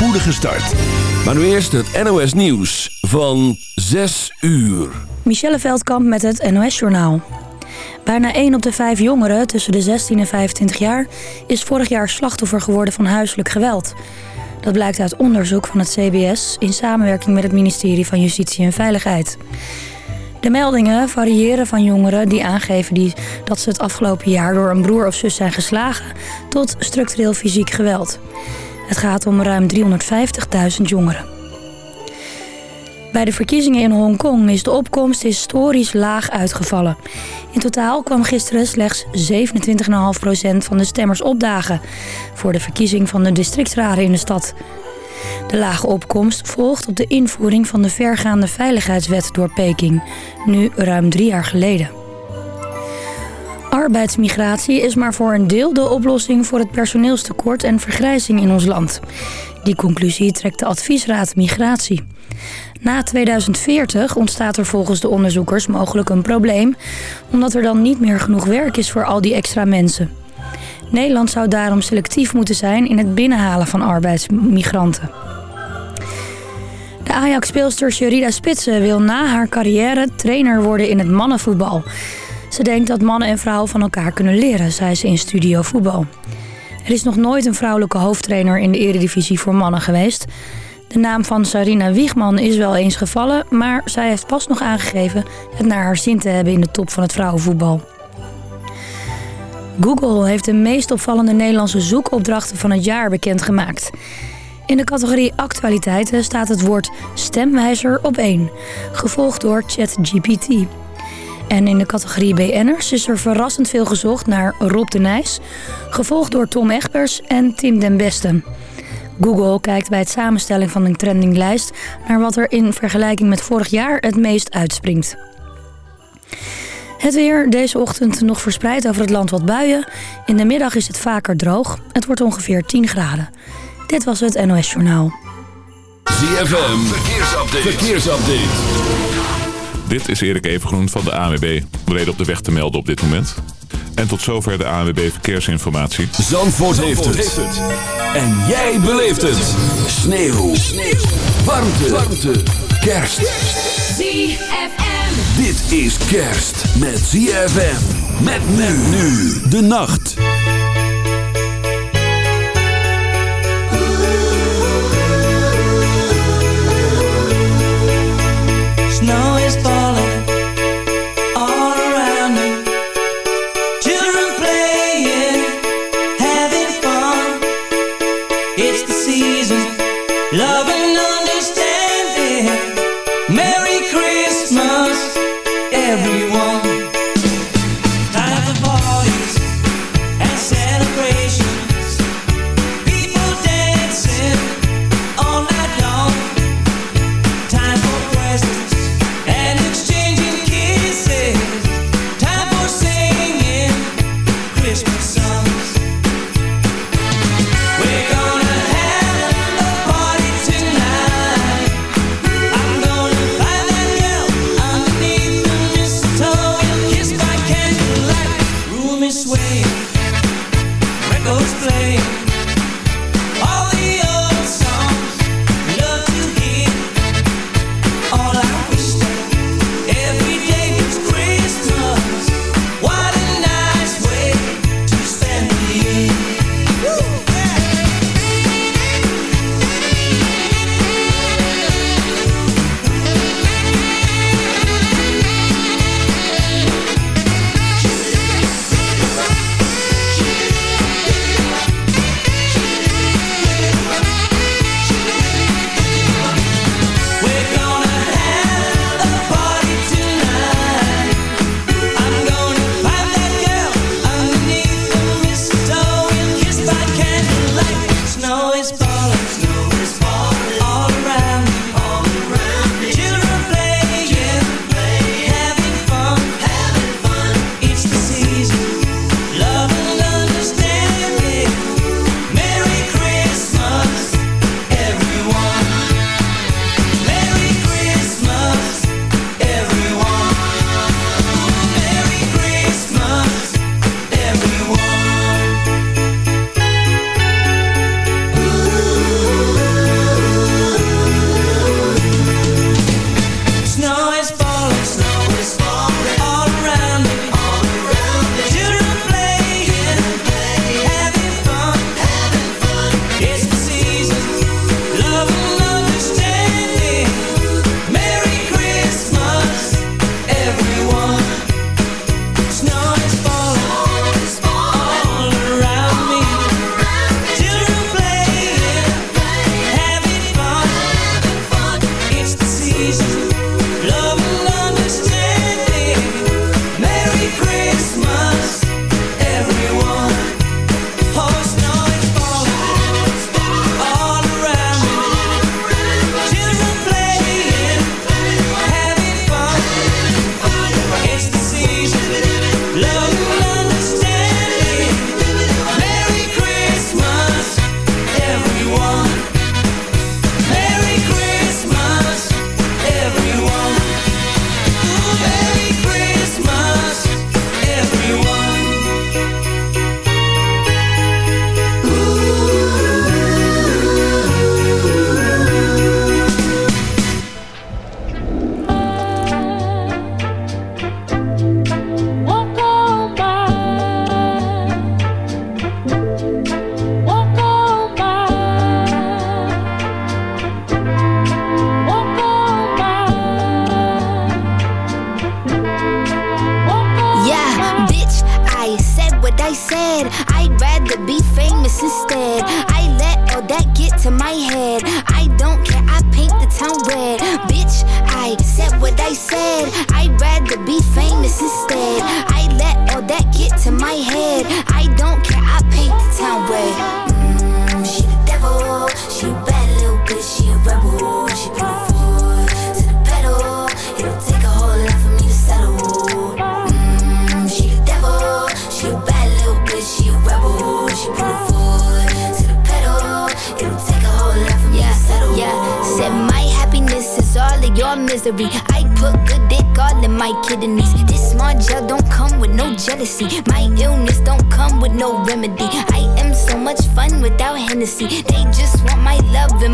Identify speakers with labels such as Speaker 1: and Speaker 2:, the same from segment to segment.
Speaker 1: spoedige start. Maar nu eerst het NOS Nieuws van 6 uur.
Speaker 2: Michelle Veldkamp met het NOS Journaal. Bijna 1 op de 5 jongeren tussen de 16 en 25 jaar... is vorig jaar slachtoffer geworden van huiselijk geweld. Dat blijkt uit onderzoek van het CBS... in samenwerking met het ministerie van Justitie en Veiligheid. De meldingen variëren van jongeren die aangeven die, dat ze het afgelopen jaar... door een broer of zus zijn geslagen... tot structureel fysiek geweld. Het gaat om ruim 350.000 jongeren. Bij de verkiezingen in Hongkong is de opkomst historisch laag uitgevallen. In totaal kwam gisteren slechts 27,5% van de stemmers opdagen... voor de verkiezing van de districtsraden in de stad. De lage opkomst volgt op de invoering van de vergaande veiligheidswet door Peking... nu ruim drie jaar geleden. Arbeidsmigratie is maar voor een deel de oplossing voor het personeelstekort en vergrijzing in ons land. Die conclusie trekt de adviesraad Migratie. Na 2040 ontstaat er volgens de onderzoekers mogelijk een probleem... omdat er dan niet meer genoeg werk is voor al die extra mensen. Nederland zou daarom selectief moeten zijn in het binnenhalen van arbeidsmigranten. De Ajax-speelster Sherida Spitsen wil na haar carrière trainer worden in het mannenvoetbal. Ze denkt dat mannen en vrouwen van elkaar kunnen leren, zei ze in Studio Voetbal. Er is nog nooit een vrouwelijke hoofdtrainer in de eredivisie voor mannen geweest. De naam van Sarina Wiegman is wel eens gevallen... maar zij heeft pas nog aangegeven het naar haar zin te hebben in de top van het vrouwenvoetbal. Google heeft de meest opvallende Nederlandse zoekopdrachten van het jaar bekendgemaakt. In de categorie actualiteiten staat het woord stemwijzer op 1, gevolgd door ChatGPT. En in de categorie BN'ers is er verrassend veel gezocht naar Rob de Nijs... gevolgd door Tom Egbers en Tim den Beste. Google kijkt bij het samenstelling van een trendinglijst... naar wat er in vergelijking met vorig jaar het meest uitspringt. Het weer deze ochtend nog verspreid over het land wat buien. In de middag is het vaker droog. Het wordt ongeveer 10 graden. Dit was het NOS Journaal.
Speaker 1: ZFM, verkeersupdate. verkeersupdate.
Speaker 3: Dit is Erik Evengroen van de ANWB. Reden op de weg te melden op dit moment. En tot zover de ANWB Verkeersinformatie.
Speaker 1: Zandvoort, heeft, het. En jij beleeft het. Sneeuw. Sneeuw. Warmte. Warmte. Kerst.
Speaker 4: ZFM.
Speaker 1: Dit is kerst met ZFM. Met men nu. De nacht.
Speaker 5: Snow is falling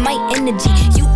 Speaker 4: my energy. You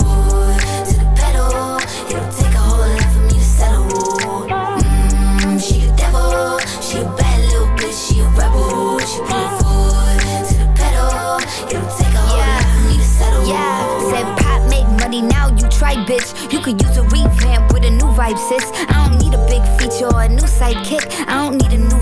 Speaker 4: bitch. You could use a revamp with a new vibe, sis. I don't need a big feature or a new sidekick. I don't need a new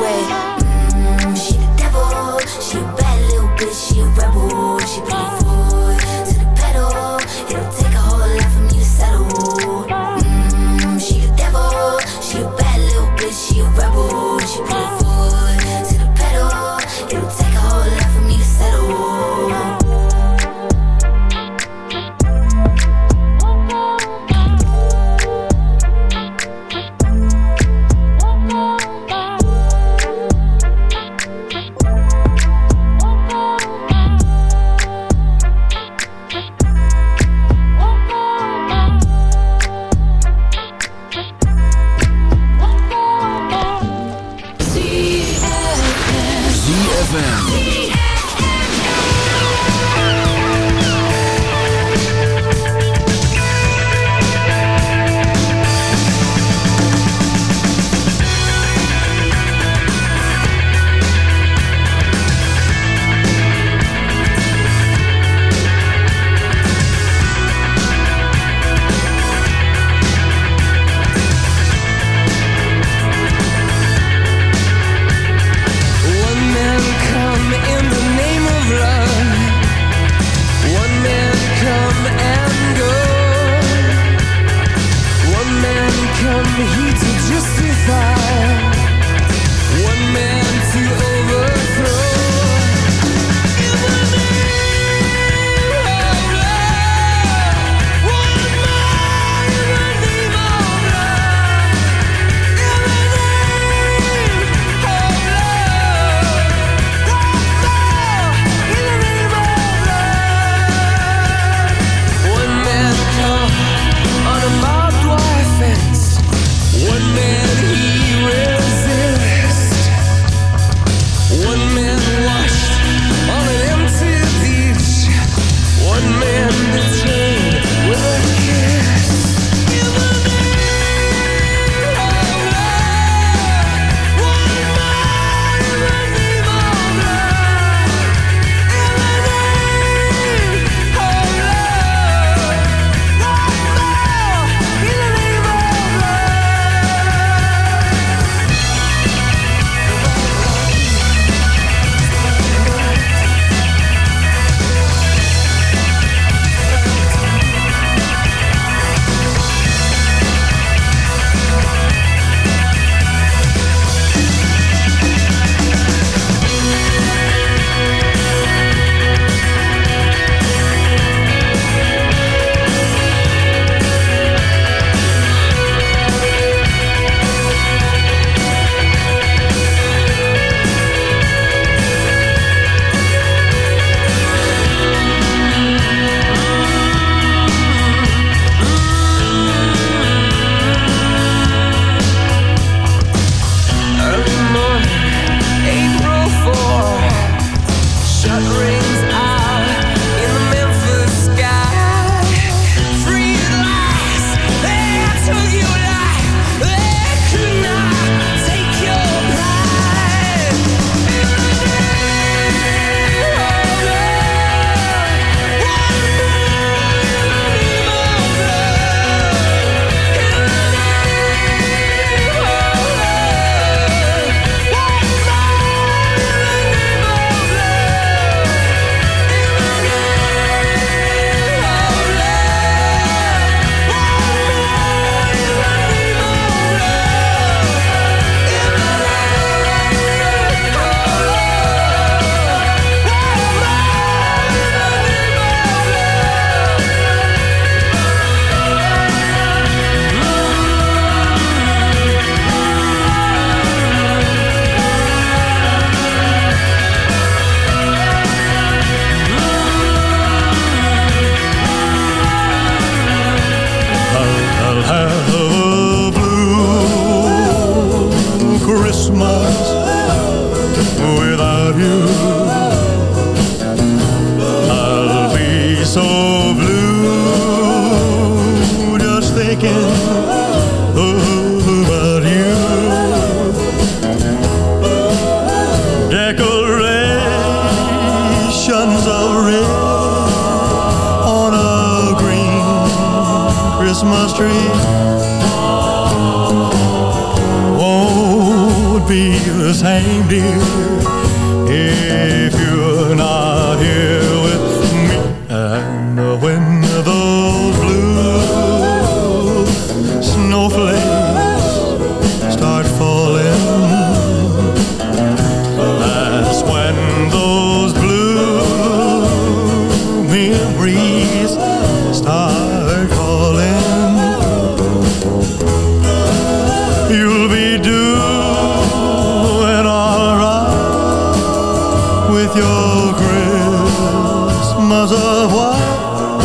Speaker 6: With your Christmas of white,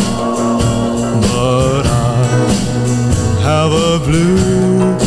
Speaker 6: but I have a blue,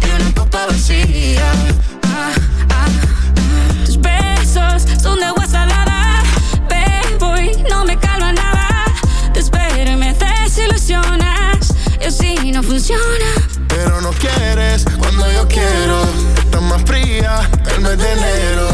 Speaker 7: De una copa vacía. Ah, ah, ah. Tus besos son de agua salada. Bebo y no me calma nada. Te espero y me desilusionas. Y así no funciona.
Speaker 8: Pero no quieres cuando yo quiero. Estás más fría el mes de enero.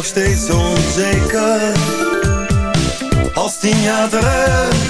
Speaker 9: Nog steeds onzeker. Als tien jaar terug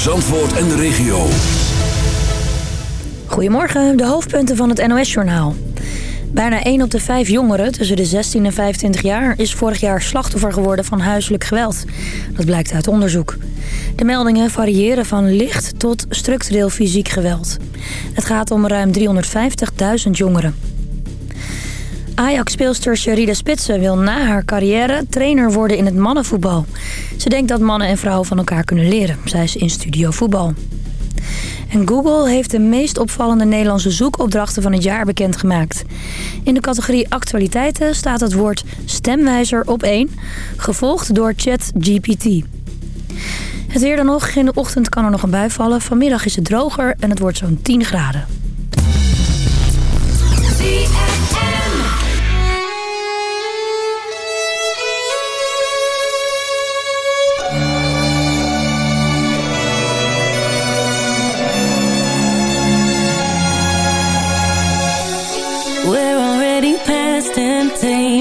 Speaker 5: Zandvoort en de regio.
Speaker 2: Goedemorgen, de hoofdpunten van het NOS-journaal. Bijna 1 op de 5 jongeren tussen de 16 en 25 jaar... is vorig jaar slachtoffer geworden van huiselijk geweld. Dat blijkt uit onderzoek. De meldingen variëren van licht tot structureel fysiek geweld. Het gaat om ruim 350.000 jongeren. Ajax-speelster Sherida Spitsen wil na haar carrière trainer worden in het mannenvoetbal. Ze denkt dat mannen en vrouwen van elkaar kunnen leren. Zij ze in studio voetbal. En Google heeft de meest opvallende Nederlandse zoekopdrachten van het jaar bekendgemaakt. In de categorie actualiteiten staat het woord stemwijzer op 1, gevolgd door ChatGPT. Het weer dan nog. In de ochtend kan er nog een bui vallen. Vanmiddag is het droger en het wordt zo'n 10 graden.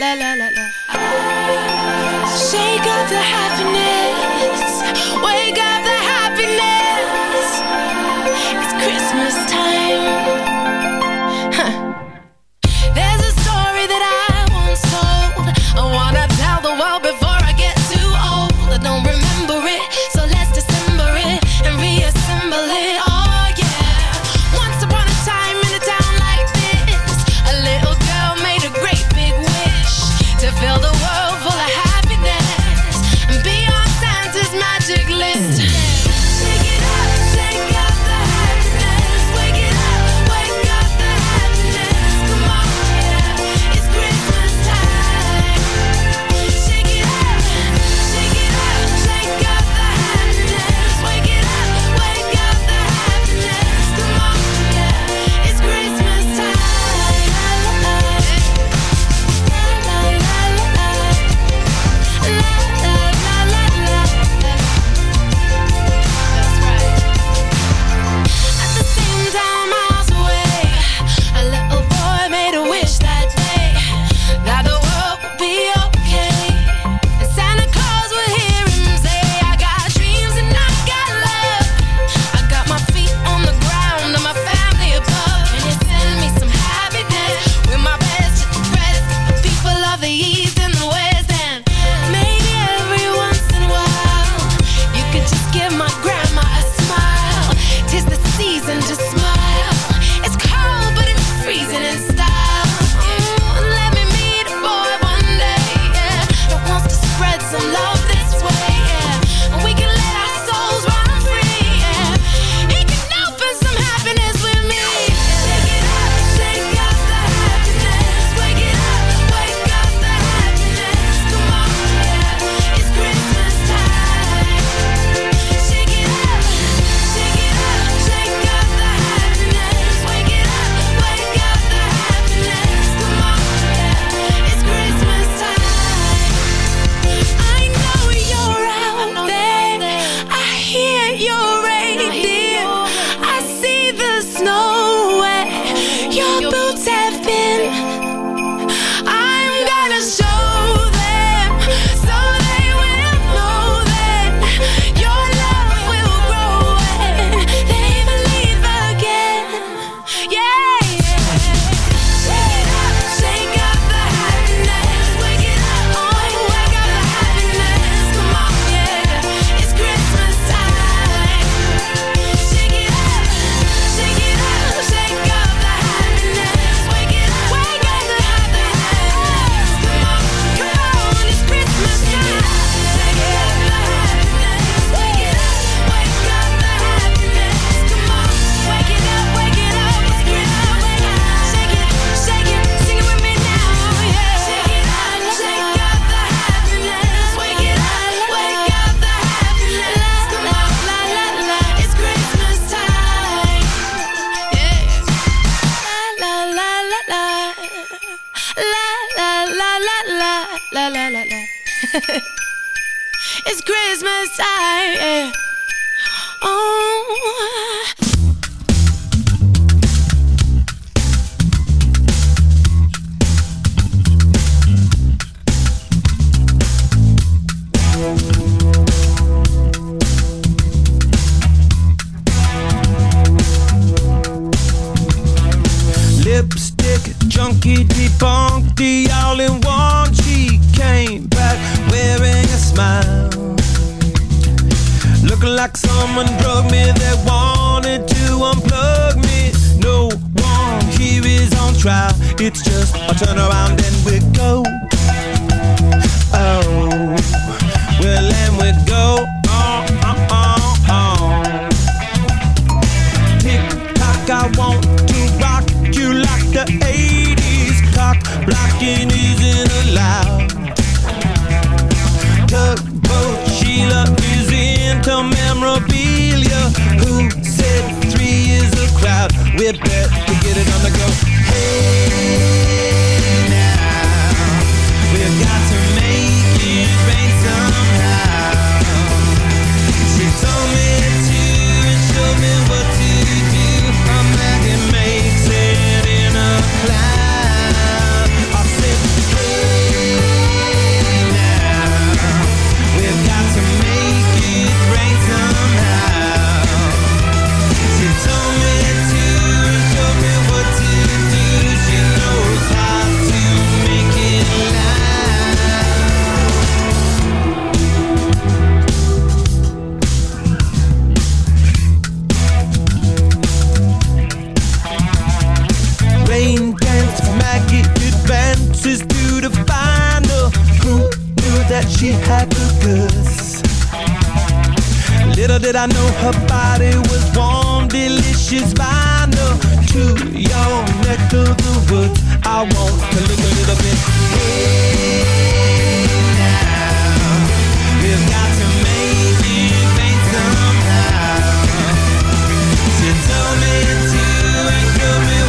Speaker 5: la la la la. Shake up the
Speaker 10: happiness. Little did I know her body was warm, delicious vinyl. To your neck of the woods, I want to look a little bit. Hey now, we've got to make it rain somehow. She told me to and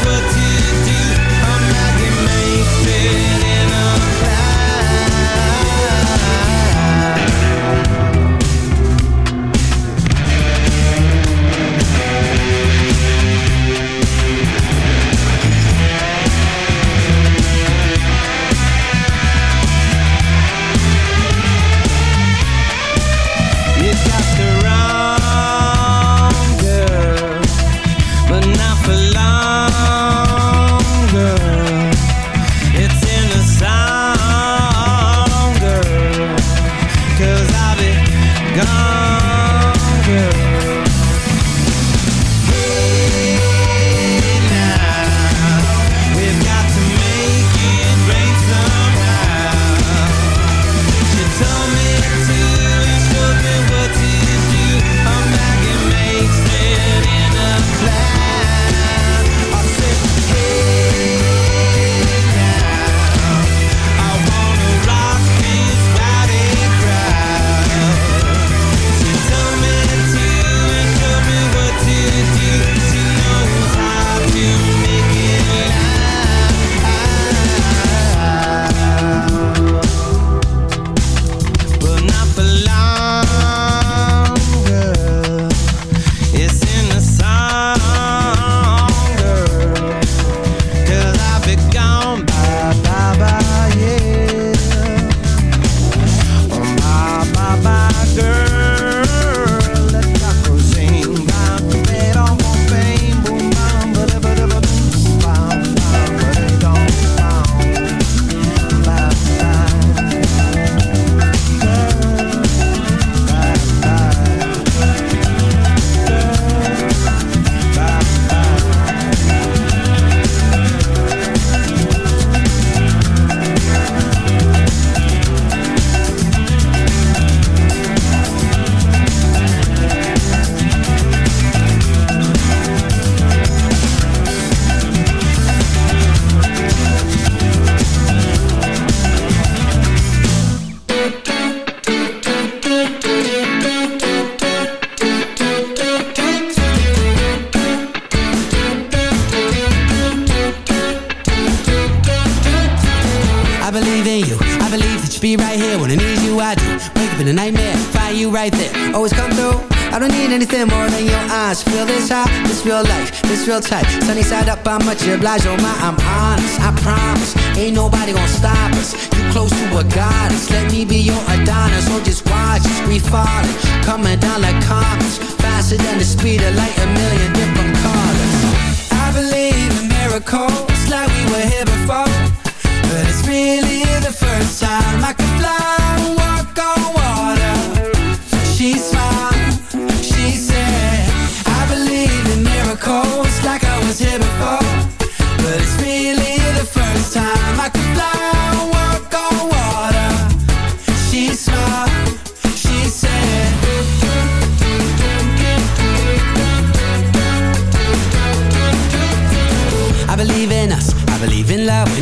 Speaker 11: much obliged, oh my, I'm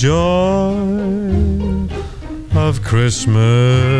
Speaker 6: joy of Christmas.